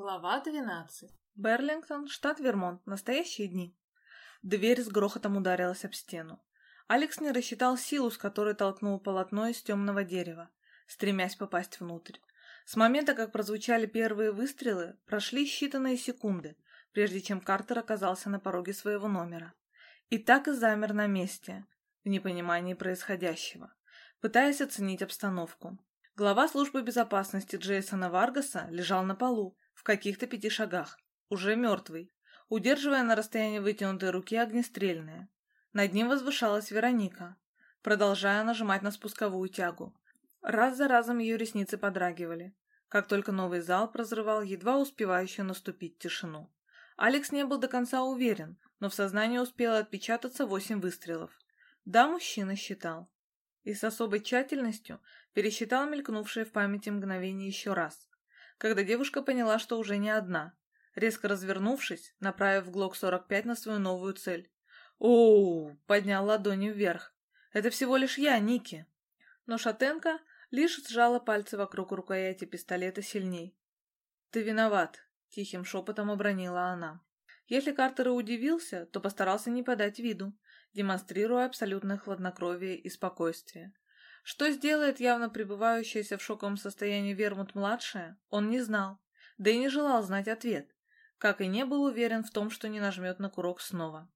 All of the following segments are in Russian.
Глава 12. Берлингтон, штат Вермонт. Настоящие дни. Дверь с грохотом ударилась об стену. Алекс не рассчитал силу, с которой толкнул полотно из темного дерева, стремясь попасть внутрь. С момента, как прозвучали первые выстрелы, прошли считанные секунды, прежде чем Картер оказался на пороге своего номера. И так и замер на месте, в непонимании происходящего, пытаясь оценить обстановку. Глава службы безопасности Джейсона Варгаса лежал на полу, в каких-то пяти шагах, уже мертвый, удерживая на расстоянии вытянутой руки огнестрельное. Над ним возвышалась Вероника, продолжая нажимать на спусковую тягу. Раз за разом ее ресницы подрагивали, как только новый залп разрывал едва успевающую наступить тишину. Алекс не был до конца уверен, но в сознании успело отпечататься восемь выстрелов. Да, мужчина считал. И с особой тщательностью пересчитал мелькнувшие в памяти мгновение еще раз когда девушка поняла, что уже не одна, резко развернувшись, направив ГЛОК-45 на свою новую цель. «Оу!» — поднял ладони вверх. «Это всего лишь я, Ники!» Но Шатенко лишь сжала пальцы вокруг рукояти пистолета сильней. «Ты виноват!» — тихим шепотом обронила она. Если Картер и удивился, то постарался не подать виду, демонстрируя абсолютное хладнокровие и спокойствие. Что сделает явно пребывающаяся в шоковом состоянии Вермут-младшая, он не знал, да и не желал знать ответ, как и не был уверен в том, что не нажмет на курок снова.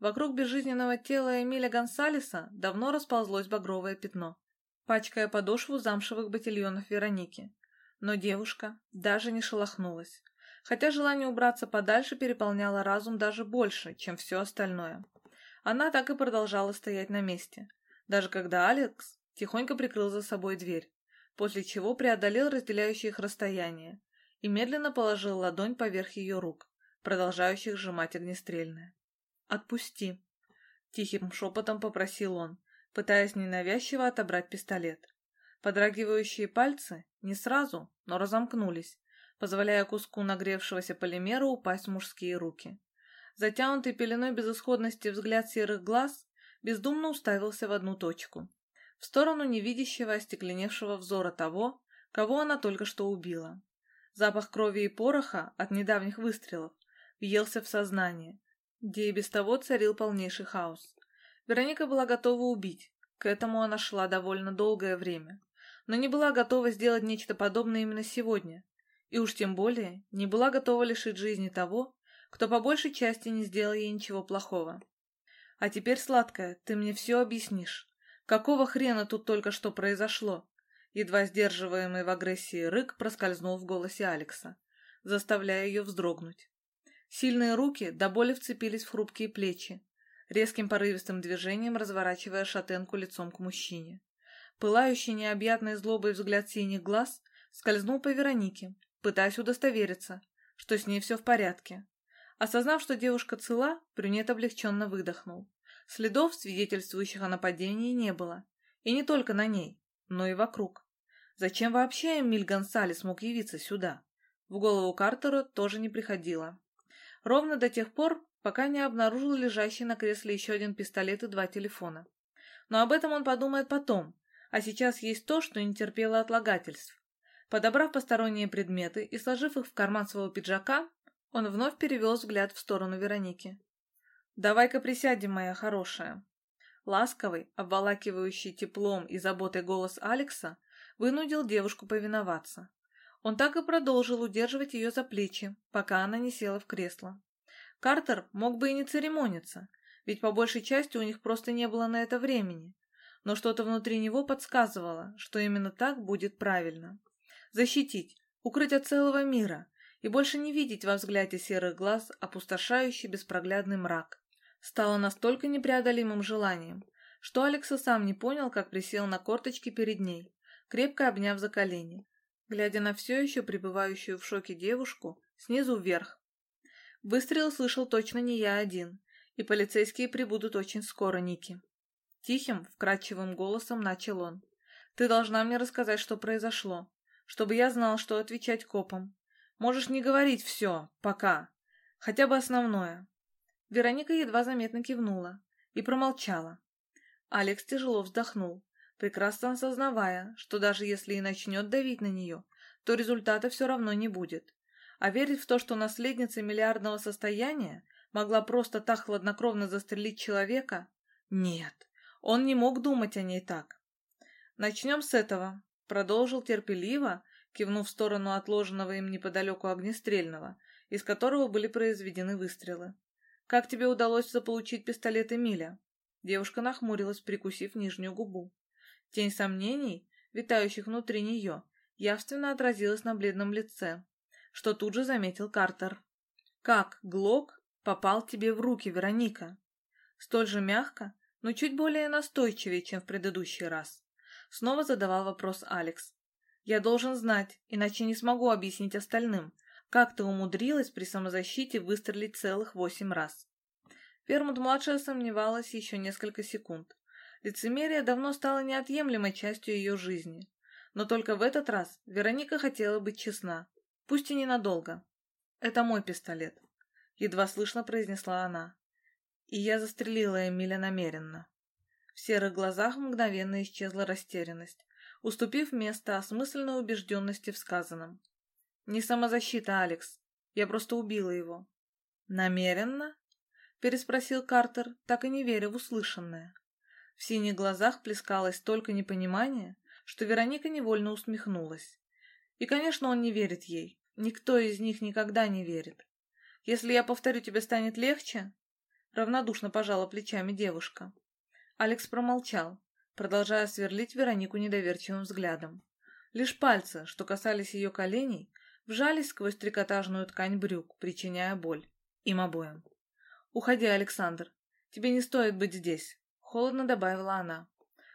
Вокруг безжизненного тела Эмиля Гонсалеса давно расползлось багровое пятно, пачкая подошву замшевых ботильонов Вероники. Но девушка даже не шелохнулась, хотя желание убраться подальше переполняло разум даже больше, чем все остальное. Она так и продолжала стоять на месте, даже когда Алекс тихонько прикрыл за собой дверь, после чего преодолел разделяющее их расстояние и медленно положил ладонь поверх ее рук, продолжающих сжимать огнестрельное. «Отпусти!» — тихим шепотом попросил он, пытаясь ненавязчиво отобрать пистолет. Подрагивающие пальцы не сразу, но разомкнулись, позволяя куску нагревшегося полимера упасть в мужские руки. Затянутый пеленой безысходности взгляд серых глаз бездумно уставился в одну точку в сторону невидящего остекленевшего взора того, кого она только что убила. Запах крови и пороха от недавних выстрелов въелся в сознание, где и без того царил полнейший хаос. Вероника была готова убить, к этому она шла довольно долгое время, но не была готова сделать нечто подобное именно сегодня, и уж тем более не была готова лишить жизни того, кто по большей части не сделал ей ничего плохого. А теперь, сладкая, ты мне все объяснишь. Какого хрена тут только что произошло? Едва сдерживаемый в агрессии рык проскользнул в голосе Алекса, заставляя ее вздрогнуть. Сильные руки до боли вцепились в хрупкие плечи, резким порывистым движением разворачивая шатенку лицом к мужчине. Пылающий необъятной злобой взгляд синих глаз скользнул по Веронике, пытаясь удостовериться, что с ней все в порядке. Осознав, что девушка цела, брюнет облегченно выдохнул. Следов, свидетельствующих о нападении, не было. И не только на ней, но и вокруг. Зачем вообще Эмиль Гонсалес мог явиться сюда? В голову Картера тоже не приходило. Ровно до тех пор, пока не обнаружил лежащий на кресле еще один пистолет и два телефона. Но об этом он подумает потом, а сейчас есть то, что не терпело отлагательств. Подобрав посторонние предметы и сложив их в карман своего пиджака, он вновь перевел взгляд в сторону Вероники. «Давай-ка присядем, моя хорошая». Ласковый, обволакивающий теплом и заботой голос Алекса вынудил девушку повиноваться. Он так и продолжил удерживать ее за плечи, пока она не села в кресло. Картер мог бы и не церемониться, ведь по большей части у них просто не было на это времени. Но что-то внутри него подсказывало, что именно так будет правильно. Защитить, укрыть от целого мира и больше не видеть во взгляде серых глаз опустошающий беспроглядный мрак, стало настолько непреодолимым желанием, что Алекс и сам не понял, как присел на корточки перед ней, крепко обняв за колени, глядя на все еще пребывающую в шоке девушку снизу вверх. Выстрел слышал точно не я один, и полицейские прибудут очень скоро, Ники. Тихим, вкрадчивым голосом начал он. «Ты должна мне рассказать, что произошло, чтобы я знал, что отвечать копам. Можешь не говорить все, пока. Хотя бы основное. Вероника едва заметно кивнула и промолчала. Алекс тяжело вздохнул, прекрасно осознавая, что даже если и начнет давить на нее, то результата все равно не будет. А верить в то, что наследница миллиардного состояния могла просто так хладнокровно застрелить человека? Нет, он не мог думать о ней так. «Начнем с этого», — продолжил терпеливо, кивнув в сторону отложенного им неподалеку огнестрельного, из которого были произведены выстрелы. «Как тебе удалось заполучить пистолет Эмиля?» Девушка нахмурилась, прикусив нижнюю губу. Тень сомнений, витающих внутри нее, явственно отразилась на бледном лице, что тут же заметил Картер. «Как Глок попал тебе в руки, Вероника?» Столь же мягко, но чуть более настойчивее, чем в предыдущий раз. Снова задавал вопрос Алекс. «Я должен знать, иначе не смогу объяснить остальным, как ты умудрилась при самозащите выстрелить целых восемь раз?» Вермут-младшая сомневалась еще несколько секунд. Лицемерие давно стало неотъемлемой частью ее жизни. Но только в этот раз Вероника хотела быть честна, пусть и ненадолго. «Это мой пистолет», — едва слышно произнесла она. И я застрелила Эмиля намеренно. В серых глазах мгновенно исчезла растерянность, уступив место осмысленной убежденности в сказанном. «Не самозащита, Алекс. Я просто убила его». «Намеренно?» переспросил Картер, так и не веря в услышанное. В синих глазах плескалось столько непонимания, что Вероника невольно усмехнулась. И, конечно, он не верит ей. Никто из них никогда не верит. Если я повторю, тебе станет легче? Равнодушно пожала плечами девушка. Алекс промолчал, продолжая сверлить Веронику недоверчивым взглядом. Лишь пальцы, что касались ее коленей, вжались сквозь трикотажную ткань брюк, причиняя боль. Им обоим. «Уходи, Александр. Тебе не стоит быть здесь», — холодно добавила она.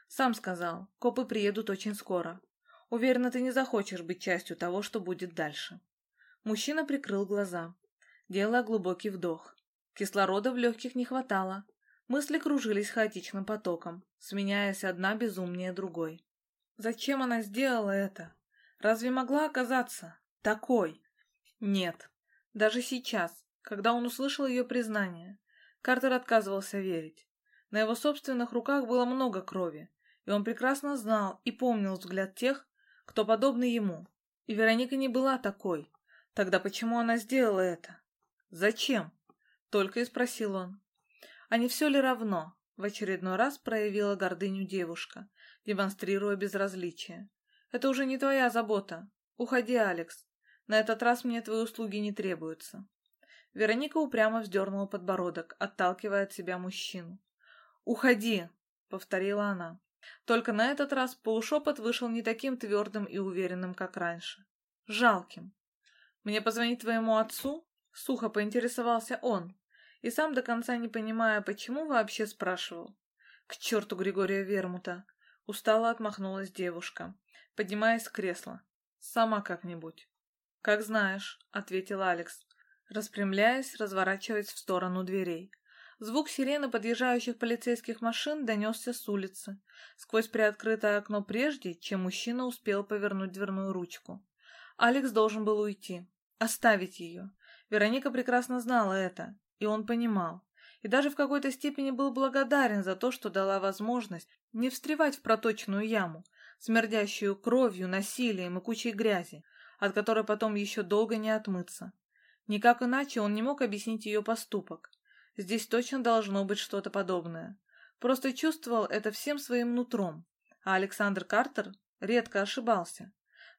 «Сам сказал, копы приедут очень скоро. Уверена, ты не захочешь быть частью того, что будет дальше». Мужчина прикрыл глаза, делая глубокий вдох. Кислорода в легких не хватало. Мысли кружились хаотичным потоком, сменяясь одна безумнее другой. Зачем она сделала это? Разве могла оказаться такой? Нет. Даже сейчас, когда он услышал ее признание, Картер отказывался верить. На его собственных руках было много крови, и он прекрасно знал и помнил взгляд тех, кто подобный ему. И Вероника не была такой. Тогда почему она сделала это? Зачем? Только и спросил он. А не все ли равно? В очередной раз проявила гордыню девушка, демонстрируя безразличие. Это уже не твоя забота. Уходи, Алекс. На этот раз мне твои услуги не требуются. Вероника упрямо вздернула подбородок, отталкивая от себя мужчину. «Уходи!» — повторила она. Только на этот раз полушепот вышел не таким твердым и уверенным, как раньше. Жалким. «Мне позвонить твоему отцу?» — сухо поинтересовался он, и сам до конца не понимая, почему вообще спрашивал. «К черту Григория Вермута!» — устало отмахнулась девушка, поднимаясь с кресла. «Сама как-нибудь». «Как знаешь», — ответил Алекс, распрямляясь, разворачиваясь в сторону дверей. Звук сирены подъезжающих полицейских машин донесся с улицы, сквозь приоткрытое окно прежде, чем мужчина успел повернуть дверную ручку. Алекс должен был уйти, оставить ее. Вероника прекрасно знала это, и он понимал. И даже в какой-то степени был благодарен за то, что дала возможность не встревать в проточную яму, смердящую кровью, насилием и кучей грязи, от которой потом еще долго не отмыться. Никак иначе он не мог объяснить ее поступок. Здесь точно должно быть что-то подобное. Просто чувствовал это всем своим нутром. А Александр Картер редко ошибался.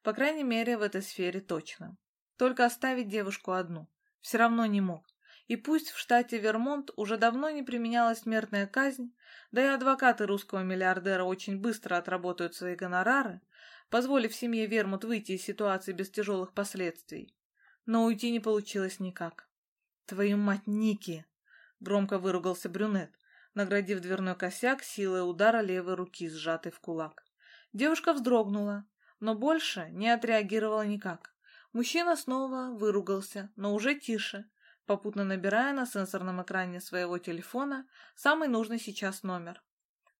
По крайней мере, в этой сфере точно. Только оставить девушку одну. Все равно не мог. И пусть в штате Вермонт уже давно не применялась смертная казнь, да и адвокаты русского миллиардера очень быстро отработают свои гонорары, позволив семье Вермут выйти из ситуации без тяжелых последствий, но уйти не получилось никак. «Твою мать, Ники!» — громко выругался брюнет, наградив дверной косяк силой удара левой руки, сжатой в кулак. Девушка вздрогнула, но больше не отреагировала никак. Мужчина снова выругался, но уже тише, попутно набирая на сенсорном экране своего телефона самый нужный сейчас номер.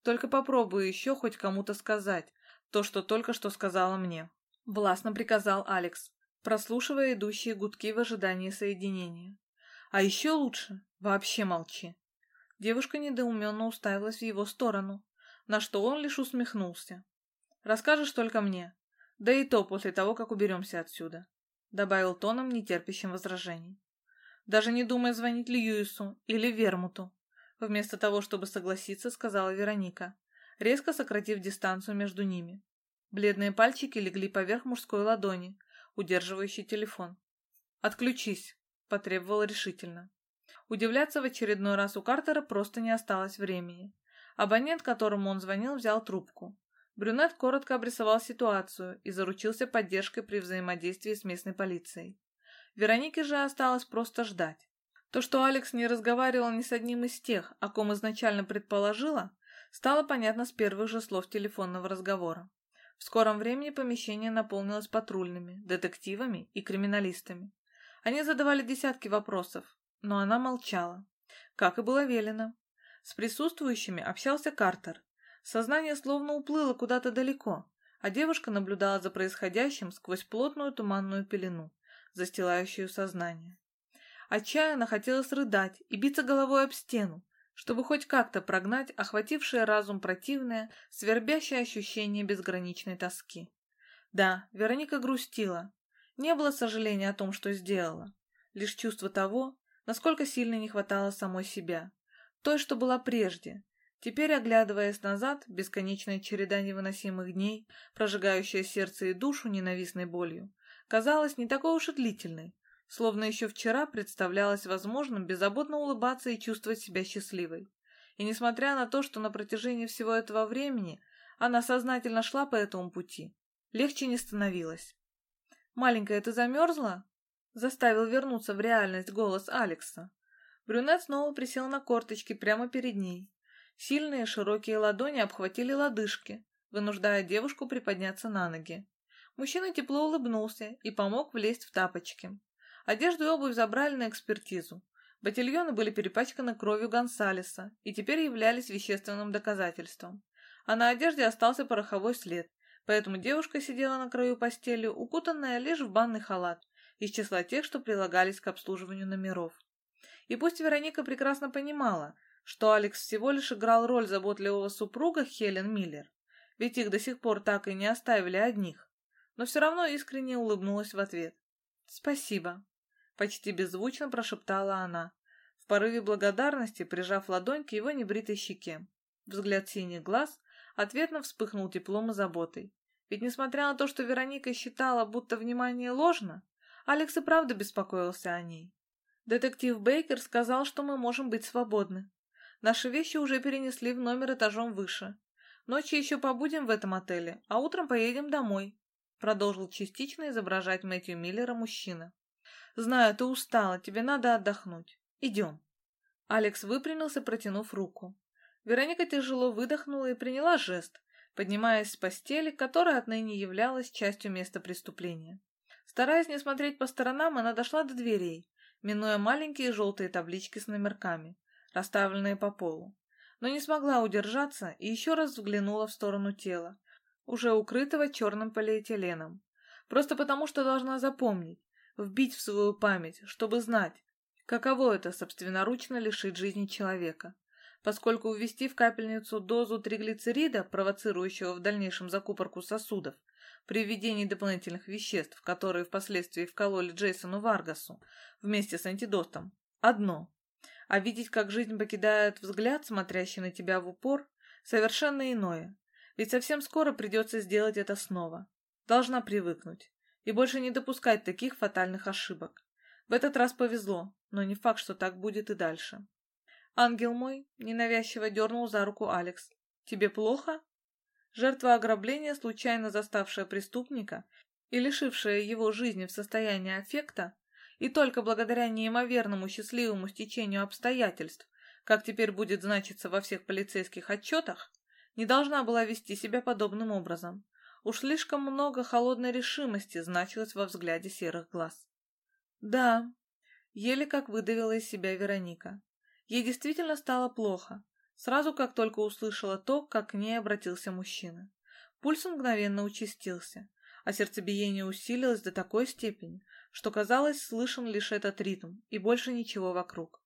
«Только попробую еще хоть кому-то сказать то, что только что сказала мне», — властно приказал Алекс прослушивая идущие гудки в ожидании соединения. А еще лучше вообще молчи. Девушка недоуменно уставилась в его сторону, на что он лишь усмехнулся. Расскажешь только мне, да и то после того, как уберемся отсюда. добавил тоном, нетерпящим возражений. «Даже не думай звонить Льюису или Вермуту», вместо того, чтобы согласиться, сказала Вероника, резко сократив дистанцию между ними. Бледные пальчики легли поверх мужской ладони, удерживающей телефон. «Отключись», — потребовала решительно. Удивляться в очередной раз у Картера просто не осталось времени. Абонент, которому он звонил, взял трубку. Брюнет коротко обрисовал ситуацию и заручился поддержкой при взаимодействии с местной полицией. Веронике же осталось просто ждать. То, что Алекс не разговаривал ни с одним из тех, о ком изначально предположила, стало понятно с первых же слов телефонного разговора. В скором времени помещение наполнилось патрульными, детективами и криминалистами. Они задавали десятки вопросов, но она молчала, как и было велено. С присутствующими общался Картер. Сознание словно уплыло куда-то далеко, а девушка наблюдала за происходящим сквозь плотную туманную пелену, застилающую сознание. Отчаянно хотелось рыдать и биться головой об стену, чтобы хоть как-то прогнать охватившее разум противное, свербящее ощущение безграничной тоски. Да, Вероника грустила. Не было сожаления о том, что сделала. Лишь чувство того, насколько сильно не хватало самой себя. Той, что была прежде. Теперь, оглядываясь назад, бесконечная череда невыносимых дней, прожигающая сердце и душу ненавистной болью, казалась не такой уж и длительной, словно еще вчера представлялось возможным беззаботно улыбаться и чувствовать себя счастливой. И несмотря на то, что на протяжении всего этого времени она сознательно шла по этому пути, легче не становилось. «Маленькая, ты замерзла?» Заставил вернуться в реальность голос Алекса. Брюнет снова присел на корточки прямо перед ней. Сильные широкие ладони обхватили лодыжки, вынуждая девушку приподняться на ноги. Мужчина тепло улыбнулся и помог влезть в тапочки. Одежду и обувь забрали на экспертизу. Ботильоны были перепачканы кровью Гонсалеса и теперь являлись вещественным доказательством. А на одежде остался пороховой след, поэтому девушка сидела на краю постели, укутанная лишь в банный халат, из числа тех, что прилагались к обслуживанию номеров. И пусть Вероника прекрасно понимала, что Алекс всего лишь играл роль заботливого супруга Хелен Миллер, ведь их до сих пор так и не оставили одних, но все равно искренне улыбнулась в ответ. «Спасибо», — почти беззвучно прошептала она, в порыве благодарности прижав ладонь к его небритой щеке. Взгляд синих глаз ответно вспыхнул теплом и заботой. Ведь несмотря на то, что Вероника считала, будто внимание ложно, Алекс и правда беспокоился о ней. Детектив Бейкер сказал, что мы можем быть свободны. Наши вещи уже перенесли в номер этажом выше. Ночью еще побудем в этом отеле, а утром поедем домой», продолжил частично изображать Мэтью Миллера мужчина. «Знаю, ты устала, тебе надо отдохнуть. Идем». Алекс выпрямился, протянув руку. Вероника тяжело выдохнула и приняла жест, поднимаясь с постели, которая отныне являлась частью места преступления. Стараясь не смотреть по сторонам, она дошла до дверей, минуя маленькие желтые таблички с номерками, расставленные по полу. Но не смогла удержаться и еще раз взглянула в сторону тела, уже укрытого черным полиэтиленом. Просто потому, что должна запомнить, вбить в свою память, чтобы знать, каково это собственноручно лишить жизни человека. Поскольку ввести в капельницу дозу триглицерида, провоцирующего в дальнейшем закупорку сосудов, при введении дополнительных веществ, которые впоследствии вкололи Джейсону Варгасу вместе с антидотом, одно. А видеть, как жизнь покидает взгляд, смотрящий на тебя в упор, совершенно иное. Ведь совсем скоро придется сделать это снова. Должна привыкнуть. И больше не допускать таких фатальных ошибок. В этот раз повезло, но не факт, что так будет и дальше. «Ангел мой», — ненавязчиво дернул за руку Алекс. «Тебе плохо?» Жертва ограбления, случайно заставшая преступника и лишившая его жизни в состоянии аффекта, и только благодаря неимоверному счастливому стечению обстоятельств, как теперь будет значиться во всех полицейских отчетах, не должна была вести себя подобным образом. Уж слишком много холодной решимости значилось во взгляде серых глаз. «Да», — еле как выдавила из себя Вероника. Ей действительно стало плохо, Сразу, как только услышала то, как к ней обратился мужчина. Пульс мгновенно участился, а сердцебиение усилилось до такой степени, что казалось, слышен лишь этот ритм и больше ничего вокруг.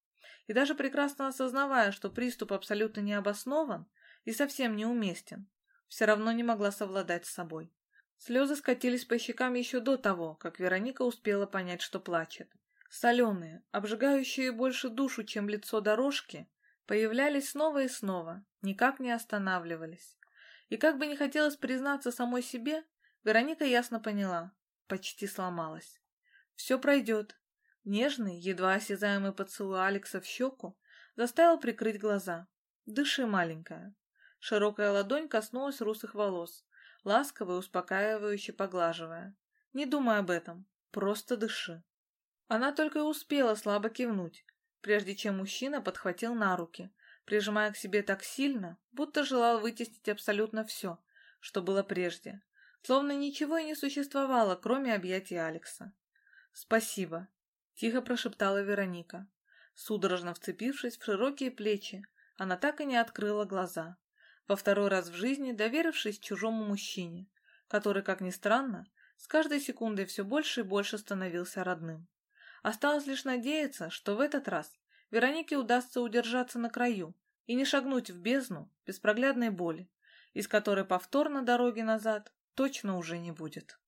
И даже прекрасно осознавая, что приступ абсолютно не обоснован и совсем неуместен, все равно не могла совладать с собой. Слезы скатились по щекам еще до того, как Вероника успела понять, что плачет. Соленые, обжигающие больше душу, чем лицо дорожки, появлялись снова и снова, никак не останавливались. И как бы не хотелось признаться самой себе, Вероника ясно поняла, почти сломалась. Все пройдет. Нежный, едва осязаемый поцелуй Алекса в щеку заставил прикрыть глаза. Дыши, маленькая. Широкая ладонь коснулась русых волос, ласково и успокаивающе поглаживая. Не думай об этом, просто дыши. Она только и успела слабо кивнуть, прежде чем мужчина подхватил на руки, прижимая к себе так сильно, будто желал вытеснить абсолютно все, что было прежде, словно ничего и не существовало, кроме объятий Алекса. «Спасибо», — тихо прошептала Вероника. Судорожно вцепившись в широкие плечи, она так и не открыла глаза, во второй раз в жизни доверившись чужому мужчине, который, как ни странно, с каждой секундой все больше и больше становился родным. Осталось лишь надеяться, что в этот раз Веронике удастся удержаться на краю и не шагнуть в бездну беспроглядной боли, из которой повторно дороги назад точно уже не будет.